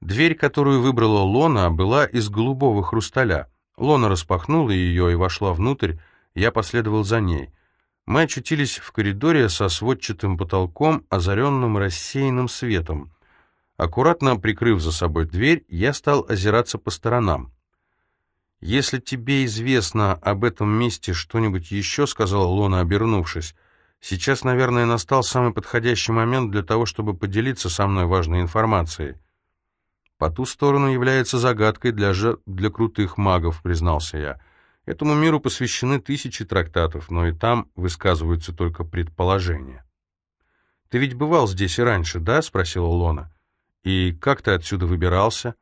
Дверь, которую выбрала Лона, была из голубого хрусталя. Лона распахнула ее и вошла внутрь, я последовал за ней. Мы очутились в коридоре со сводчатым потолком, озаренным рассеянным светом. Аккуратно прикрыв за собой дверь, я стал озираться по сторонам. «Если тебе известно об этом месте что-нибудь еще», — сказала Лона, обернувшись, — «сейчас, наверное, настал самый подходящий момент для того, чтобы поделиться со мной важной информацией». «По ту сторону является загадкой для, же... для крутых магов», — признался я. «Этому миру посвящены тысячи трактатов, но и там высказываются только предположения». «Ты ведь бывал здесь и раньше, да?» — спросила Лона. «И как ты отсюда выбирался?»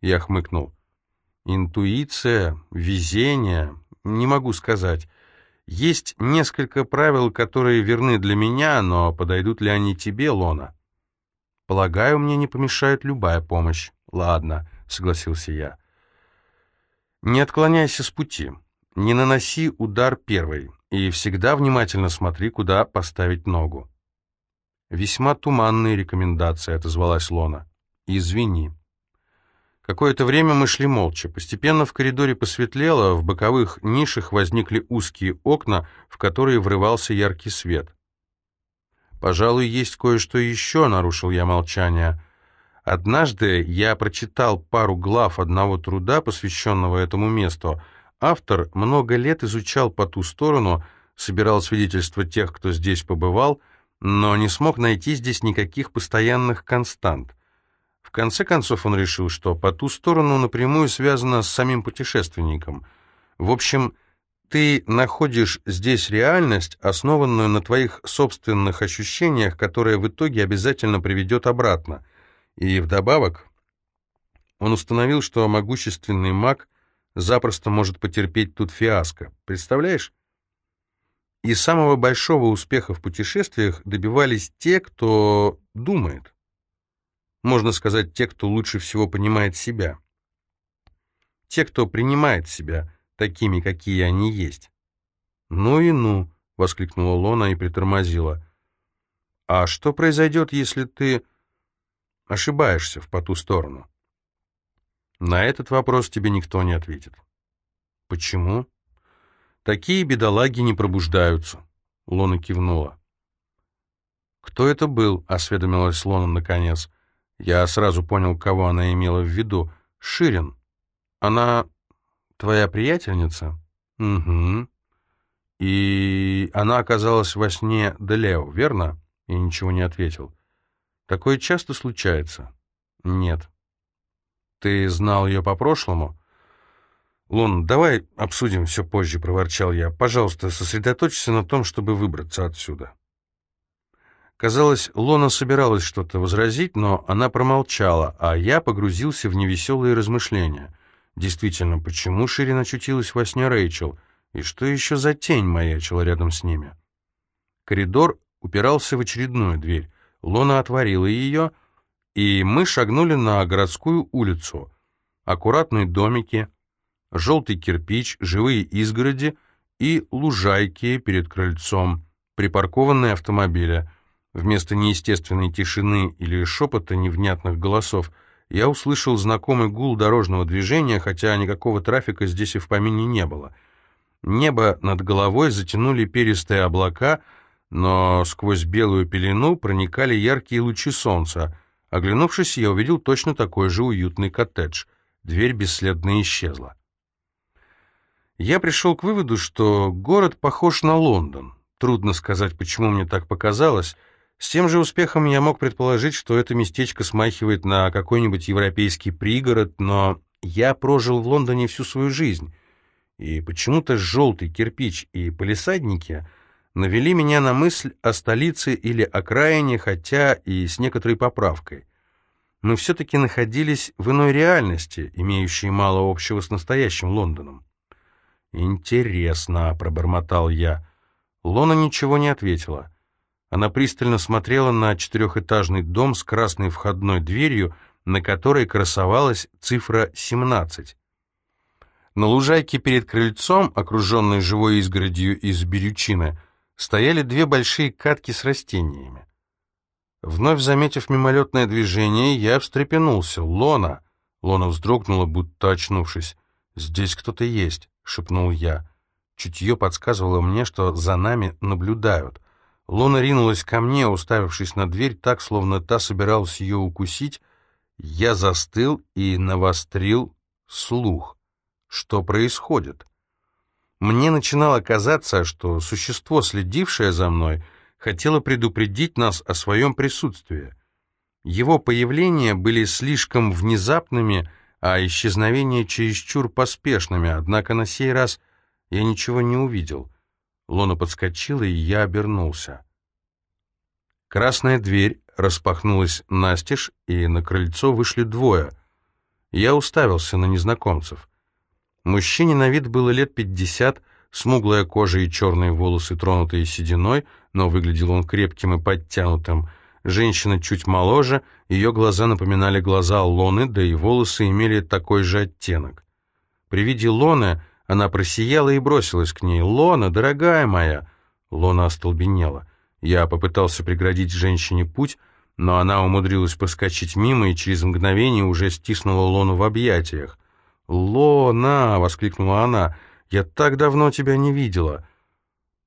Я хмыкнул. Интуиция, везение, не могу сказать. Есть несколько правил, которые верны для меня, но подойдут ли они тебе, Лона? Полагаю, мне не помешает любая помощь. Ладно, согласился я. Не отклоняйся с пути. Не наноси удар первый и всегда внимательно смотри, куда поставить ногу. Весьма туманные рекомендации, отозвалась Лона. Извини. Какое-то время мы шли молча. Постепенно в коридоре посветлело, в боковых нишах возникли узкие окна, в которые врывался яркий свет. «Пожалуй, есть кое-что еще», — нарушил я молчание. «Однажды я прочитал пару глав одного труда, посвященного этому месту. Автор много лет изучал по ту сторону, собирал свидетельства тех, кто здесь побывал, но не смог найти здесь никаких постоянных констант. В конце концов он решил, что по ту сторону напрямую связано с самим путешественником. В общем, ты находишь здесь реальность, основанную на твоих собственных ощущениях, которая в итоге обязательно приведет обратно. И вдобавок он установил, что могущественный маг запросто может потерпеть тут фиаско. Представляешь? И самого большого успеха в путешествиях добивались те, кто думает можно сказать, те, кто лучше всего понимает себя. Те, кто принимает себя такими, какие они есть. «Ну и ну!» — воскликнула Лона и притормозила. «А что произойдет, если ты ошибаешься в по ту сторону?» На этот вопрос тебе никто не ответит. «Почему?» «Такие бедолаги не пробуждаются», — Лона кивнула. «Кто это был?» — осведомилась Лона наконец. Я сразу понял, кого она имела в виду. Ширин. Она твоя приятельница? Угу. И она оказалась во сне Делео, верно? Я ничего не ответил. Такое часто случается? Нет. Ты знал ее по прошлому? Лун, давай обсудим все позже, проворчал я. Пожалуйста, сосредоточься на том, чтобы выбраться отсюда. Казалось, Лона собиралась что-то возразить, но она промолчала, а я погрузился в невеселые размышления. Действительно, почему Ширин очутилась во сне Рэйчел? И что еще за тень маячила рядом с ними? Коридор упирался в очередную дверь. Лона отворила ее, и мы шагнули на городскую улицу. Аккуратные домики, желтый кирпич, живые изгороди и лужайки перед крыльцом, припаркованные автомобили — Вместо неестественной тишины или шепота невнятных голосов я услышал знакомый гул дорожного движения, хотя никакого трафика здесь и в помине не было. Небо над головой затянули перистые облака, но сквозь белую пелену проникали яркие лучи солнца. Оглянувшись, я увидел точно такой же уютный коттедж. Дверь бесследно исчезла. Я пришел к выводу, что город похож на Лондон. Трудно сказать, почему мне так показалось — с тем же успехом я мог предположить, что это местечко смахивает на какой-нибудь европейский пригород, но я прожил в Лондоне всю свою жизнь, и почему-то желтый кирпич и полисадники навели меня на мысль о столице или окраине, хотя и с некоторой поправкой. Мы все-таки находились в иной реальности, имеющей мало общего с настоящим Лондоном. «Интересно», — пробормотал я. Лона ничего не ответила. Она пристально смотрела на четырехэтажный дом с красной входной дверью, на которой красовалась цифра 17. На лужайке перед крыльцом, окруженной живой изгородью из берючины, стояли две большие катки с растениями. Вновь заметив мимолетное движение, я встрепенулся. «Лона!» Лона вздрогнула, будто очнувшись. «Здесь кто-то есть», — шепнул я. Чутье подсказывало мне, что за нами наблюдают. Лона ринулась ко мне, уставившись на дверь так, словно та собиралась ее укусить. Я застыл и навострил слух. Что происходит? Мне начинало казаться, что существо, следившее за мной, хотело предупредить нас о своем присутствии. Его появления были слишком внезапными, а исчезновения чересчур поспешными, однако на сей раз я ничего не увидел. Лона подскочила, и я обернулся. Красная дверь распахнулась настежь, и на крыльцо вышли двое. Я уставился на незнакомцев. Мужчине на вид было лет пятьдесят, смуглая кожа и черные волосы, тронутые сединой, но выглядел он крепким и подтянутым. Женщина чуть моложе, ее глаза напоминали глаза Лоны, да и волосы имели такой же оттенок. При виде Лоны она просияла и бросилась к ней. «Лона, дорогая моя!» Лона остолбенела. Я попытался преградить женщине путь, но она умудрилась проскочить мимо и через мгновение уже стиснула Лону в объятиях. «Лона!» — воскликнула она. «Я так давно тебя не видела!»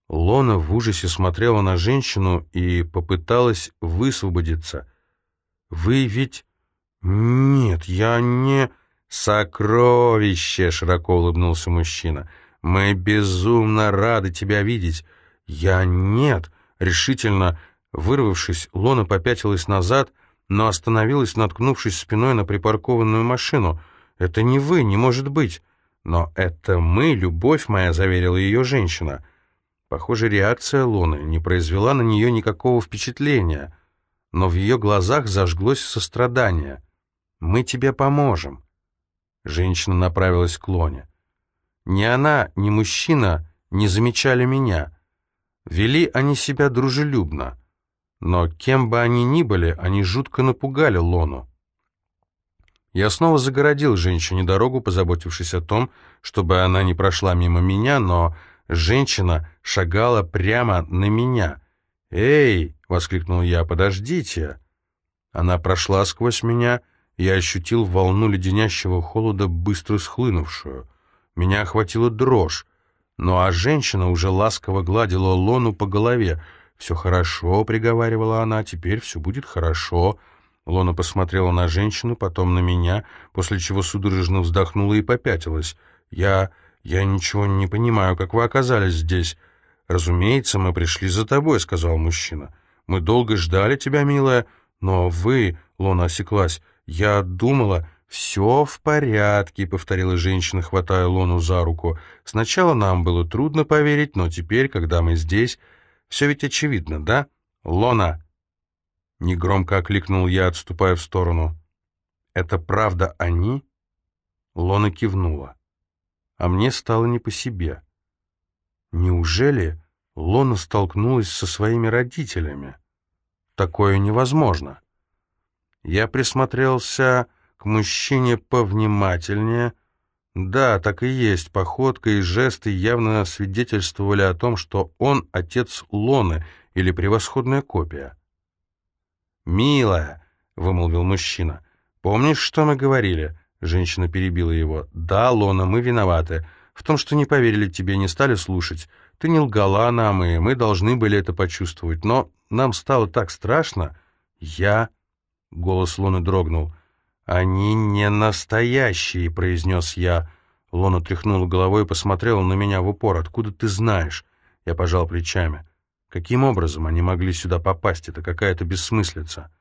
Лона в ужасе смотрела на женщину и попыталась высвободиться. «Вы ведь...» «Нет, я не...» «Сокровище!» — широко улыбнулся мужчина. «Мы безумно рады тебя видеть!» «Я нет!» — решительно вырвавшись, Лона попятилась назад, но остановилась, наткнувшись спиной на припаркованную машину. «Это не вы, не может быть!» «Но это мы, любовь моя», — заверила ее женщина. Похоже, реакция Луны не произвела на нее никакого впечатления, но в ее глазах зажглось сострадание. «Мы тебе поможем». Женщина направилась к Лоне. Ни она, ни мужчина не замечали меня. Вели они себя дружелюбно. Но кем бы они ни были, они жутко напугали Лону. Я снова загородил женщине дорогу, позаботившись о том, чтобы она не прошла мимо меня, но Женщина шагала прямо на меня. «Эй!» — воскликнул я. «Подождите!» Она прошла сквозь меня, я ощутил волну леденящего холода, быстро схлынувшую. Меня охватила дрожь. Ну а женщина уже ласково гладила Лону по голове. «Все хорошо», — приговаривала она, — «теперь все будет хорошо». Лона посмотрела на женщину, потом на меня, после чего судорожно вздохнула и попятилась. Я «Я ничего не понимаю, как вы оказались здесь?» «Разумеется, мы пришли за тобой», — сказал мужчина. «Мы долго ждали тебя, милая, но вы...» — Лона осеклась. «Я думала...» «Все в порядке», — повторила женщина, хватая Лону за руку. «Сначала нам было трудно поверить, но теперь, когда мы здесь, все ведь очевидно, да? Лона!» Негромко окликнул я, отступая в сторону. «Это правда они?» Лона кивнула а мне стало не по себе. Неужели Лона столкнулась со своими родителями? Такое невозможно. Я присмотрелся к мужчине повнимательнее. Да, так и есть, походка и жесты явно свидетельствовали о том, что он отец Лоны или превосходная копия. «Милая», — вымолвил мужчина, — «помнишь, что мы говорили?» Женщина перебила его. «Да, Лона, мы виноваты. В том, что не поверили тебе, не стали слушать. Ты не лгала нам, и мы должны были это почувствовать. Но нам стало так страшно. Я...» Голос Лоны дрогнул. «Они не настоящие», — произнес я. Лона тряхнула головой и посмотрела на меня в упор. «Откуда ты знаешь?» Я пожал плечами. «Каким образом они могли сюда попасть? Это какая-то бессмыслица».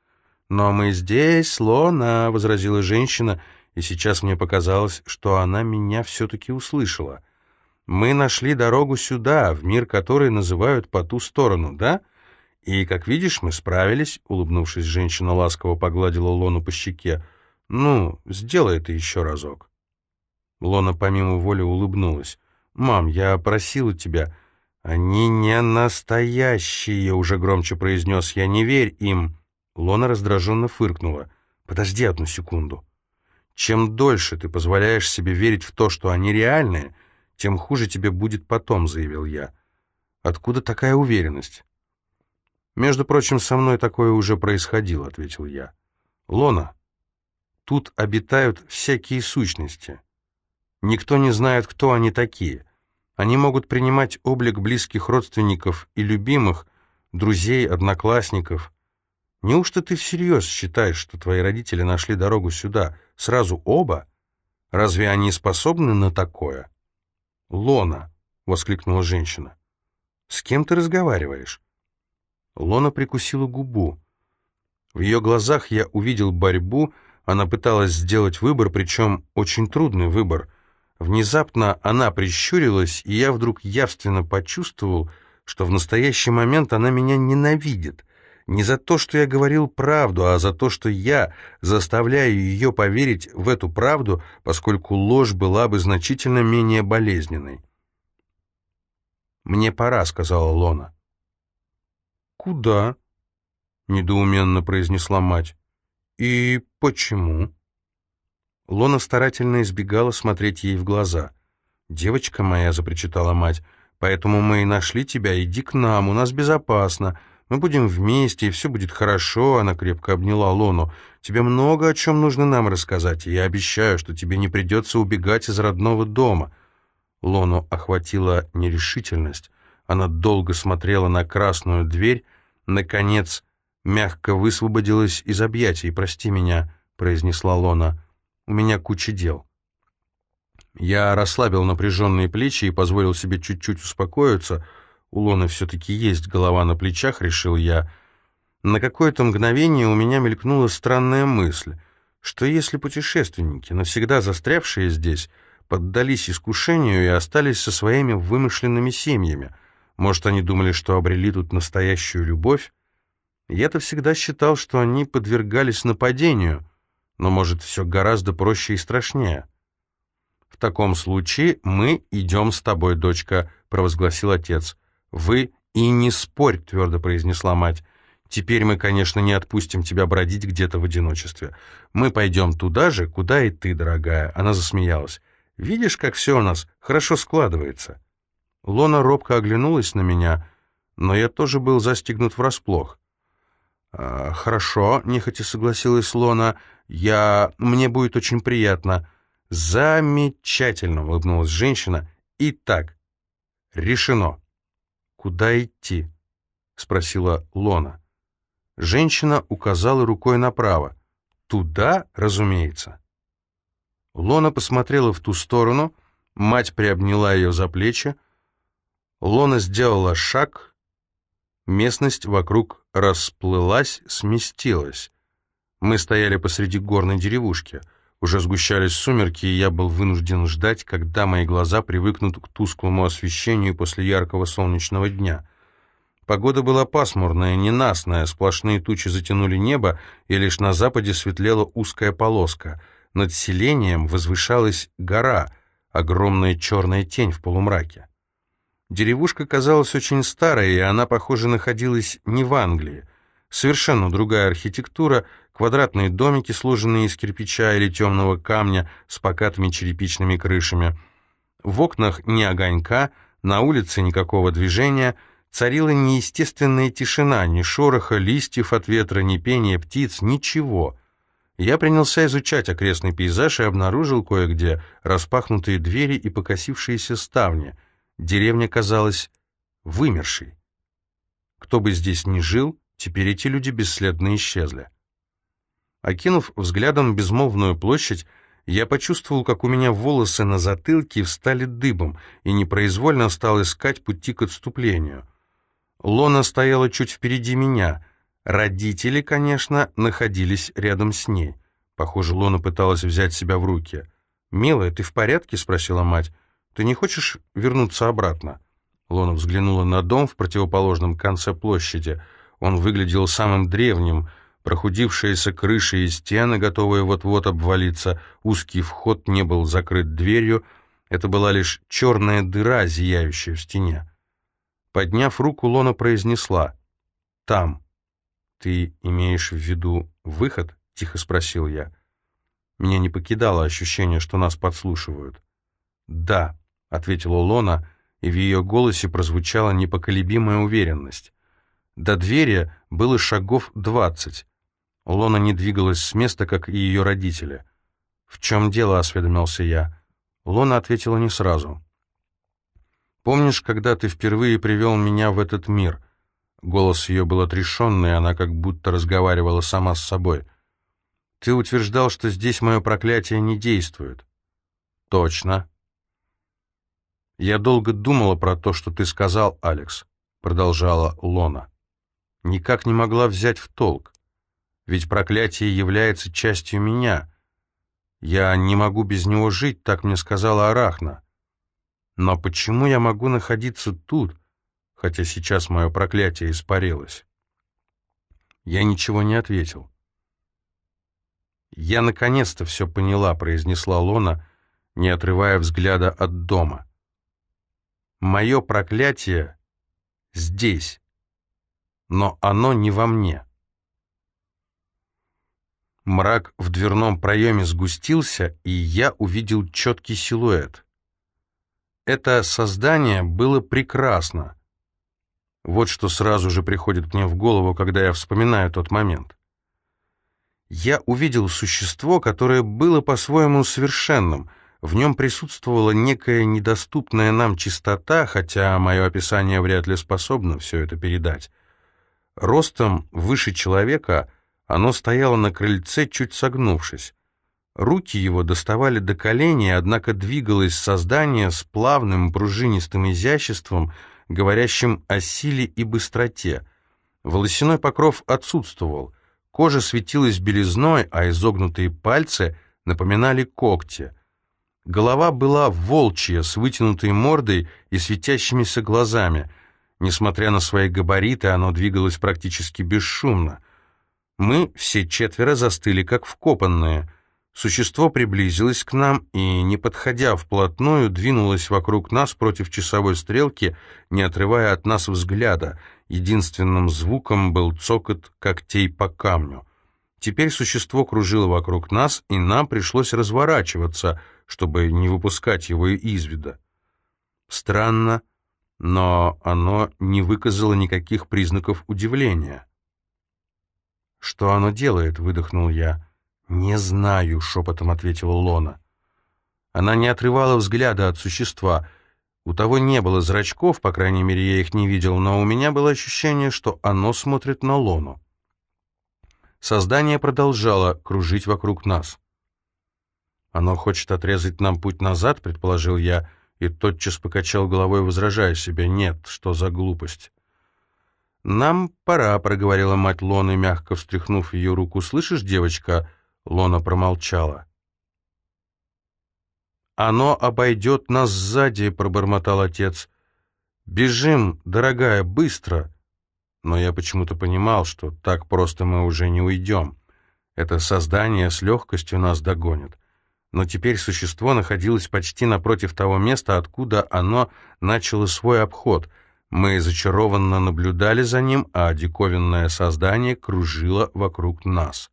«Но мы здесь, Лона», — возразила женщина, — и сейчас мне показалось, что она меня все-таки услышала. Мы нашли дорогу сюда, в мир, который называют по ту сторону, да? И, как видишь, мы справились, улыбнувшись, женщина ласково погладила Лону по щеке. Ну, сделай это еще разок. Лона помимо воли улыбнулась. «Мам, я просила тебя...» «Они не настоящие», — уже громче произнес я, — «не верь им». Лона раздраженно фыркнула. «Подожди одну секунду». Чем дольше ты позволяешь себе верить в то, что они реальные, тем хуже тебе будет потом, заявил я. Откуда такая уверенность? «Между прочим, со мной такое уже происходило», — ответил я. «Лона, тут обитают всякие сущности. Никто не знает, кто они такие. Они могут принимать облик близких родственников и любимых, друзей, одноклассников. Неужто ты всерьез считаешь, что твои родители нашли дорогу сюда, сразу оба? Разве они способны на такое?» «Лона», — воскликнула женщина, — «с кем ты разговариваешь?» Лона прикусила губу. В ее глазах я увидел борьбу, она пыталась сделать выбор, причем очень трудный выбор. Внезапно она прищурилась, и я вдруг явственно почувствовал, что в настоящий момент она меня ненавидит. Не за то, что я говорил правду, а за то, что я заставляю ее поверить в эту правду, поскольку ложь была бы значительно менее болезненной. «Мне пора», — сказала Лона. «Куда?» — недоуменно произнесла мать. «И почему?» Лона старательно избегала смотреть ей в глаза. «Девочка моя», — запричитала мать, — «поэтому мы и нашли тебя. Иди к нам, у нас безопасно. Мы будем вместе, и все будет хорошо», — она крепко обняла Лону. «Тебе много о чем нужно нам рассказать, и я обещаю, что тебе не придется убегать из родного дома». Лону охватила нерешительность. Она долго смотрела на красную дверь, наконец, мягко высвободилась из объятий. «Прости меня», — произнесла Лона, — «у меня куча дел». Я расслабил напряженные плечи и позволил себе чуть-чуть успокоиться. У Лоны все-таки есть голова на плечах, решил я. На какое-то мгновение у меня мелькнула странная мысль, что если путешественники, навсегда застрявшие здесь, поддались искушению и остались со своими вымышленными семьями, может, они думали, что обрели тут настоящую любовь? Я-то всегда считал, что они подвергались нападению, но, может, все гораздо проще и страшнее. «В таком случае мы идем с тобой, дочка», — провозгласил отец. «Вы и не спорь», — твердо произнесла мать. «Теперь мы, конечно, не отпустим тебя бродить где-то в одиночестве. Мы пойдем туда же, куда и ты, дорогая». Она засмеялась. «Видишь, как все у нас хорошо складывается?» Лона робко оглянулась на меня, но я тоже был застигнут врасплох. «А, «Хорошо», — нехотя согласилась Лона, — «я... мне будет очень приятно». «Замечательно», — улыбнулась женщина. «Итак, решено». «Куда идти?» — спросила Лона. Женщина указала рукой направо. «Туда, разумеется». Лона посмотрела в ту сторону, мать приобняла ее за плечи, Лона сделала шаг, местность вокруг расплылась, сместилась. Мы стояли посреди горной деревушки. Уже сгущались сумерки, и я был вынужден ждать, когда мои глаза привыкнут к тусклому освещению после яркого солнечного дня. Погода была пасмурная, ненастная, сплошные тучи затянули небо, и лишь на западе светлела узкая полоска. Над селением возвышалась гора, огромная черная тень в полумраке. Деревушка казалась очень старой, и она, похоже, находилась не в Англии. Совершенно другая архитектура, квадратные домики, сложенные из кирпича или темного камня с покатыми черепичными крышами. В окнах ни огонька, на улице никакого движения, царила неестественная тишина, ни шороха листьев от ветра, ни пения птиц, ничего. Я принялся изучать окрестный пейзаж и обнаружил кое-где распахнутые двери и покосившиеся ставни — Деревня казалась вымершей. Кто бы здесь ни жил, теперь эти люди бесследно исчезли. Окинув взглядом безмолвную площадь, я почувствовал, как у меня волосы на затылке встали дыбом и непроизвольно стал искать пути к отступлению. Лона стояла чуть впереди меня. Родители, конечно, находились рядом с ней. Похоже, Лона пыталась взять себя в руки. «Милая, ты в порядке?» — спросила мать. Ты не хочешь вернуться обратно?» Лона взглянула на дом в противоположном конце площади. Он выглядел самым древним, прохудившиеся крыши и стены, готовые вот-вот обвалиться, узкий вход не был закрыт дверью, это была лишь черная дыра, зияющая в стене. Подняв руку, Лона произнесла «Там». «Ты имеешь в виду выход?» — тихо спросил я. Меня не покидало ощущение, что нас подслушивают. «Да», ответила Лона, и в ее голосе прозвучала непоколебимая уверенность. До двери было шагов двадцать. Лона не двигалась с места, как и ее родители. «В чем дело?» — осведомился я. Лона ответила не сразу. «Помнишь, когда ты впервые привел меня в этот мир?» Голос ее был отрешенный, она как будто разговаривала сама с собой. «Ты утверждал, что здесь мое проклятие не действует». «Точно». «Я долго думала про то, что ты сказал, Алекс», — продолжала Лона. «Никак не могла взять в толк. Ведь проклятие является частью меня. Я не могу без него жить, так мне сказала Арахна. Но почему я могу находиться тут, хотя сейчас мое проклятие испарилось?» Я ничего не ответил. «Я наконец-то все поняла», — произнесла Лона, не отрывая взгляда от дома. «Мое проклятие здесь, но оно не во мне». Мрак в дверном проеме сгустился, и я увидел четкий силуэт. Это создание было прекрасно. Вот что сразу же приходит мне в голову, когда я вспоминаю тот момент я увидел существо, которое было по-своему совершенным. В нем присутствовала некая недоступная нам чистота, хотя мое описание вряд ли способно все это передать. Ростом выше человека оно стояло на крыльце, чуть согнувшись. Руки его доставали до коленей, однако двигалось создание с плавным пружинистым изяществом, говорящим о силе и быстроте. Волосяной покров отсутствовал — Кожа светилась белизной, а изогнутые пальцы напоминали когти. Голова была волчья, с вытянутой мордой и светящимися глазами. Несмотря на свои габариты, оно двигалось практически бесшумно. Мы все четверо застыли, как вкопанные. Существо приблизилось к нам и, не подходя вплотную, двинулось вокруг нас против часовой стрелки, не отрывая от нас взгляда — Единственным звуком был цокот когтей по камню. Теперь существо кружило вокруг нас, и нам пришлось разворачиваться, чтобы не выпускать его из вида. Странно, но оно не выказало никаких признаков удивления. «Что оно делает?» — выдохнул я. «Не знаю», — шепотом ответила Лона. Она не отрывала взгляда от существа — у того не было зрачков, по крайней мере, я их не видел, но у меня было ощущение, что оно смотрит на Лону. Создание продолжало кружить вокруг нас. «Оно хочет отрезать нам путь назад», — предположил я, и тотчас покачал головой, возражая себе. «Нет, что за глупость?» «Нам пора», — проговорила мать Лоны, мягко встряхнув ее руку. «Слышишь, девочка?» Лона промолчала. «Оно обойдет нас сзади», — пробормотал отец. «Бежим, дорогая, быстро!» Но я почему-то понимал, что так просто мы уже не уйдем. Это создание с легкостью нас догонит. Но теперь существо находилось почти напротив того места, откуда оно начало свой обход. Мы зачарованно наблюдали за ним, а диковинное создание кружило вокруг нас.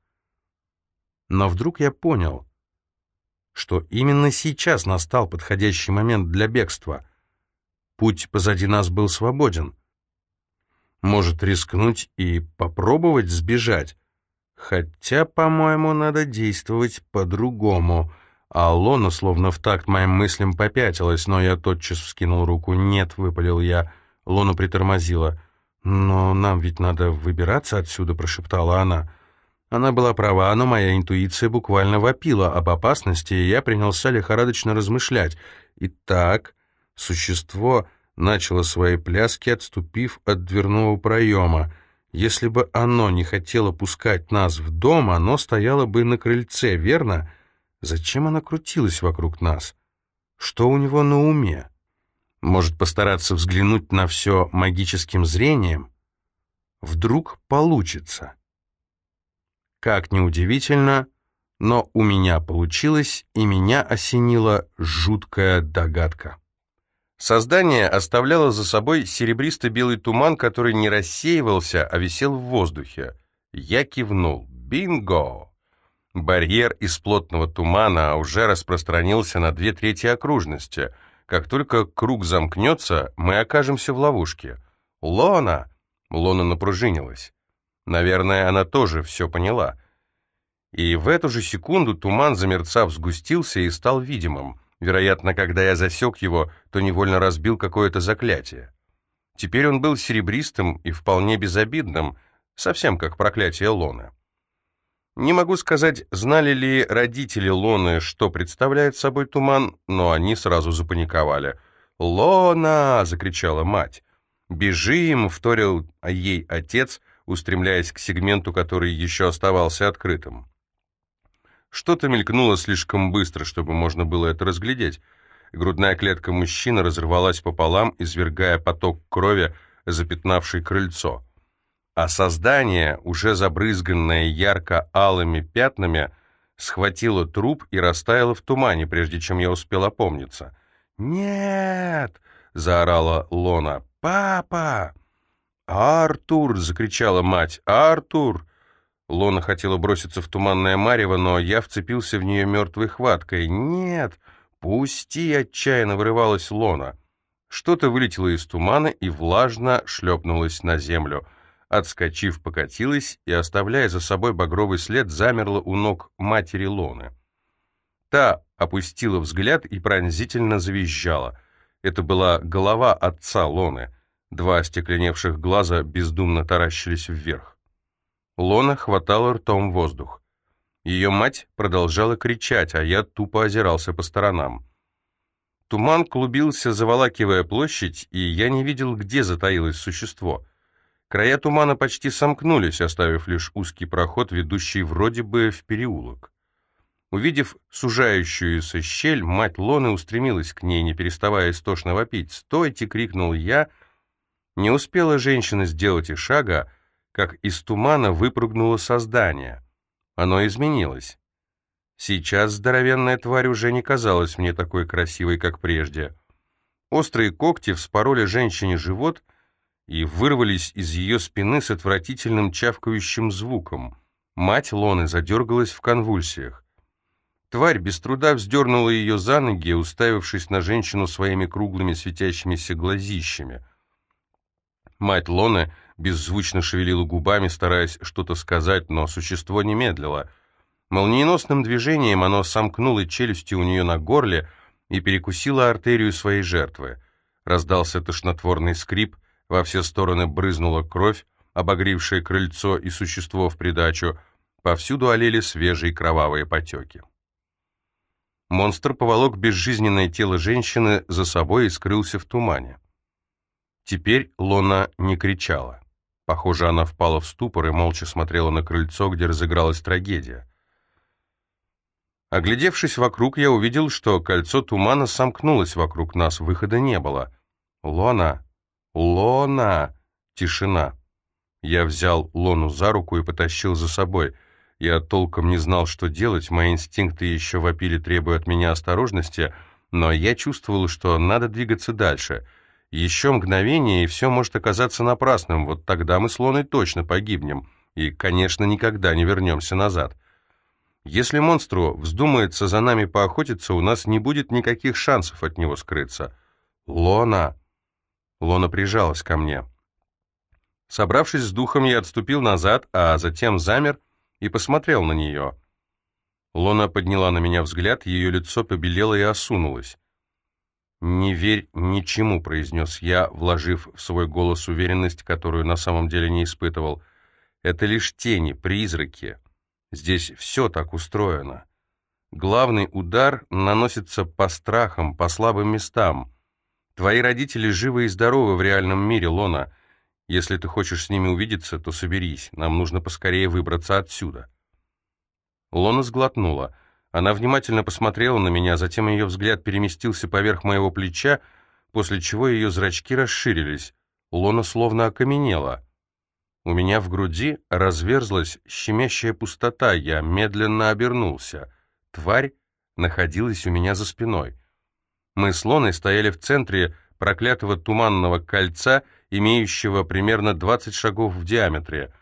Но вдруг я понял — что именно сейчас настал подходящий момент для бегства. Путь позади нас был свободен. Может рискнуть и попробовать сбежать. Хотя, по-моему, надо действовать по-другому. А Лона словно в такт моим мыслям попятилась, но я тотчас вскинул руку. «Нет», — выпалил я. Лона притормозила. «Но нам ведь надо выбираться отсюда», — прошептала она. Она была права, но моя интуиция буквально вопила об опасности, и я принялся лихорадочно размышлять. Итак, существо начало свои пляски, отступив от дверного проема. Если бы оно не хотело пускать нас в дом, оно стояло бы на крыльце, верно? Зачем оно крутилось вокруг нас? Что у него на уме? Может, постараться взглянуть на все магическим зрением? Вдруг получится. Как ни удивительно, но у меня получилось, и меня осенила жуткая догадка. Создание оставляло за собой серебристо-белый туман, который не рассеивался, а висел в воздухе. Я кивнул. Бинго! Барьер из плотного тумана уже распространился на две трети окружности. Как только круг замкнется, мы окажемся в ловушке. «Лона!» Лона напружинилась. Наверное, она тоже все поняла. И в эту же секунду туман, замерцав, сгустился и стал видимым. Вероятно, когда я засек его, то невольно разбил какое-то заклятие. Теперь он был серебристым и вполне безобидным, совсем как проклятие Лоны. Не могу сказать, знали ли родители Лоны, что представляет собой туман, но они сразу запаниковали. «Лона!» — закричала мать. «Бежим!» — вторил ей отец, устремляясь к сегменту, который еще оставался открытым. Что-то мелькнуло слишком быстро, чтобы можно было это разглядеть. Грудная клетка мужчины разорвалась пополам, извергая поток крови, запятнавший крыльцо а создание, уже забрызганное ярко-алыми пятнами, схватило труп и растаяло в тумане, прежде чем я успел опомниться. «Нет!» — заорала Лона. «Папа!» «Артур!» — закричала мать. «Артур!» Лона хотела броситься в туманное марево, но я вцепился в нее мертвой хваткой. «Нет! Пусти!» — отчаянно вырывалась Лона. Что-то вылетело из тумана и влажно шлепнулось на землю — отскочив, покатилась и, оставляя за собой багровый след, замерла у ног матери Лоны. Та опустила взгляд и пронзительно завизжала. Это была голова отца Лоны. Два остекленевших глаза бездумно таращились вверх. Лона хватала ртом воздух. Ее мать продолжала кричать, а я тупо озирался по сторонам. Туман клубился, заволакивая площадь, и я не видел, где затаилось существо. Края тумана почти сомкнулись, оставив лишь узкий проход, ведущий вроде бы в переулок. Увидев сужающуюся щель, мать Лоны устремилась к ней, не переставая истошно вопить. «Стойте!» — крикнул я. Не успела женщина сделать и шага, как из тумана выпрыгнуло создание. Оно изменилось. Сейчас здоровенная тварь уже не казалась мне такой красивой, как прежде. Острые когти вспороли женщине живот — и вырвались из ее спины с отвратительным чавкающим звуком. Мать Лоны задергалась в конвульсиях. Тварь без труда вздернула ее за ноги, уставившись на женщину своими круглыми светящимися глазищами. Мать Лоны беззвучно шевелила губами, стараясь что-то сказать, но существо не медлило. Молниеносным движением оно сомкнуло челюсти у нее на горле и перекусило артерию своей жертвы. Раздался тошнотворный скрип — во все стороны брызнула кровь, обогревшая крыльцо и существо в придачу. Повсюду олели свежие кровавые потеки. Монстр поволок безжизненное тело женщины за собой и скрылся в тумане. Теперь Лона не кричала. Похоже, она впала в ступор и молча смотрела на крыльцо, где разыгралась трагедия. Оглядевшись вокруг, я увидел, что кольцо тумана сомкнулось вокруг нас, выхода не было. «Лона!» «Лона!» Тишина. Я взял Лону за руку и потащил за собой. Я толком не знал, что делать, мои инстинкты еще вопили, требуя от меня осторожности, но я чувствовал, что надо двигаться дальше. Еще мгновение, и все может оказаться напрасным, вот тогда мы с Лоной точно погибнем, и, конечно, никогда не вернемся назад. Если монстру вздумается за нами поохотиться, у нас не будет никаких шансов от него скрыться. «Лона!» Лона прижалась ко мне. Собравшись с духом, я отступил назад, а затем замер и посмотрел на нее. Лона подняла на меня взгляд, ее лицо побелело и осунулось. «Не верь ничему», — произнес я, вложив в свой голос уверенность, которую на самом деле не испытывал. «Это лишь тени, призраки. Здесь все так устроено. Главный удар наносится по страхам, по слабым местам. Твои родители живы и здоровы в реальном мире, Лона. Если ты хочешь с ними увидеться, то соберись. Нам нужно поскорее выбраться отсюда». Лона сглотнула. Она внимательно посмотрела на меня, затем ее взгляд переместился поверх моего плеча, после чего ее зрачки расширились. Лона словно окаменела. У меня в груди разверзлась щемящая пустота, я медленно обернулся. Тварь находилась у меня за спиной. Мы с Лоной стояли в центре проклятого туманного кольца, имеющего примерно 20 шагов в диаметре.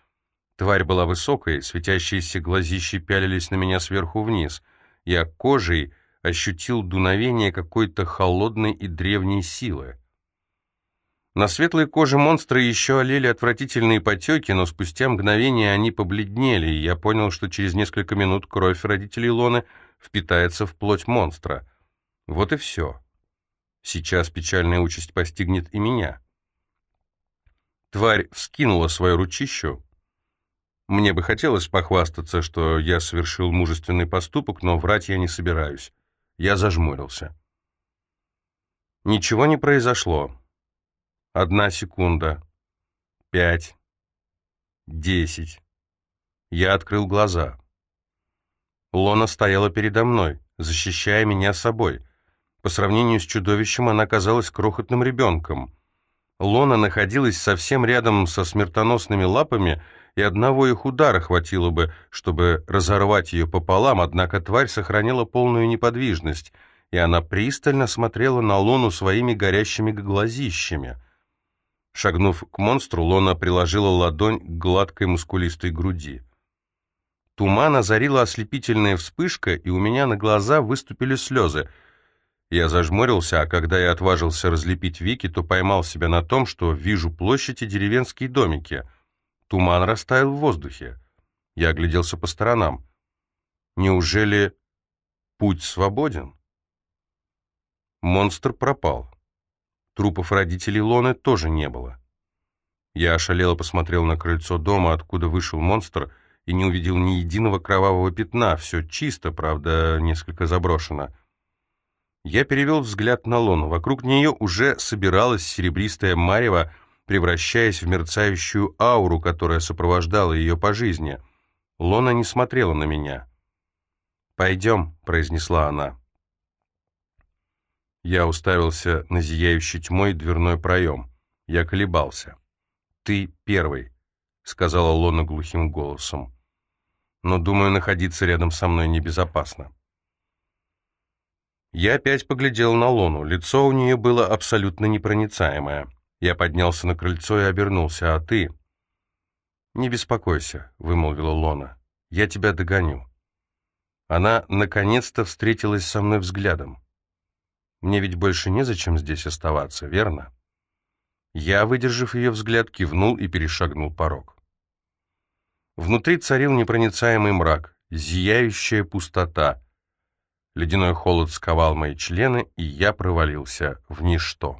Тварь была высокой, светящиеся глазищи пялились на меня сверху вниз. Я кожей ощутил дуновение какой-то холодной и древней силы. На светлой коже монстра еще олели отвратительные потеки, но спустя мгновение они побледнели, и я понял, что через несколько минут кровь родителей Лоны впитается в плоть монстра. Вот и все. Сейчас печальная участь постигнет и меня. Тварь вскинула свою ручищу. Мне бы хотелось похвастаться, что я совершил мужественный поступок, но врать я не собираюсь. Я зажмурился. Ничего не произошло. Одна секунда. Пять. Десять. Я открыл глаза. Лона стояла передо мной, защищая меня собой. По сравнению с чудовищем она казалась крохотным ребенком. Лона находилась совсем рядом со смертоносными лапами, и одного их удара хватило бы, чтобы разорвать ее пополам, однако тварь сохранила полную неподвижность, и она пристально смотрела на Лону своими горящими глазищами — Шагнув к монстру, Лона приложила ладонь к гладкой мускулистой груди. Туман озарила ослепительная вспышка, и у меня на глаза выступили слезы. Я зажмурился, а когда я отважился разлепить веки, то поймал себя на том, что вижу площадь и деревенские домики. Туман растаял в воздухе. Я огляделся по сторонам. Неужели путь свободен? Монстр пропал. Трупов родителей Лоны тоже не было. Я ошалело посмотрел на крыльцо дома, откуда вышел монстр, и не увидел ни единого кровавого пятна. Все чисто, правда, несколько заброшено. Я перевел взгляд на Лону. Вокруг нее уже собиралась серебристая марево, превращаясь в мерцающую ауру, которая сопровождала ее по жизни. Лона не смотрела на меня. «Пойдем», — произнесла она. Я уставился на зияющий тьмой дверной проем. Я колебался. «Ты первый», — сказала Лона глухим голосом. «Но, думаю, находиться рядом со мной небезопасно». Я опять поглядел на Лону. Лицо у нее было абсолютно непроницаемое. Я поднялся на крыльцо и обернулся. «А ты?» «Не беспокойся», — вымолвила Лона. «Я тебя догоню». Она наконец-то встретилась со мной взглядом. Мне ведь больше незачем здесь оставаться, верно? Я, выдержав ее взгляд, кивнул и перешагнул порог. Внутри царил непроницаемый мрак, зияющая пустота. Ледяной холод сковал мои члены, и я провалился в ничто.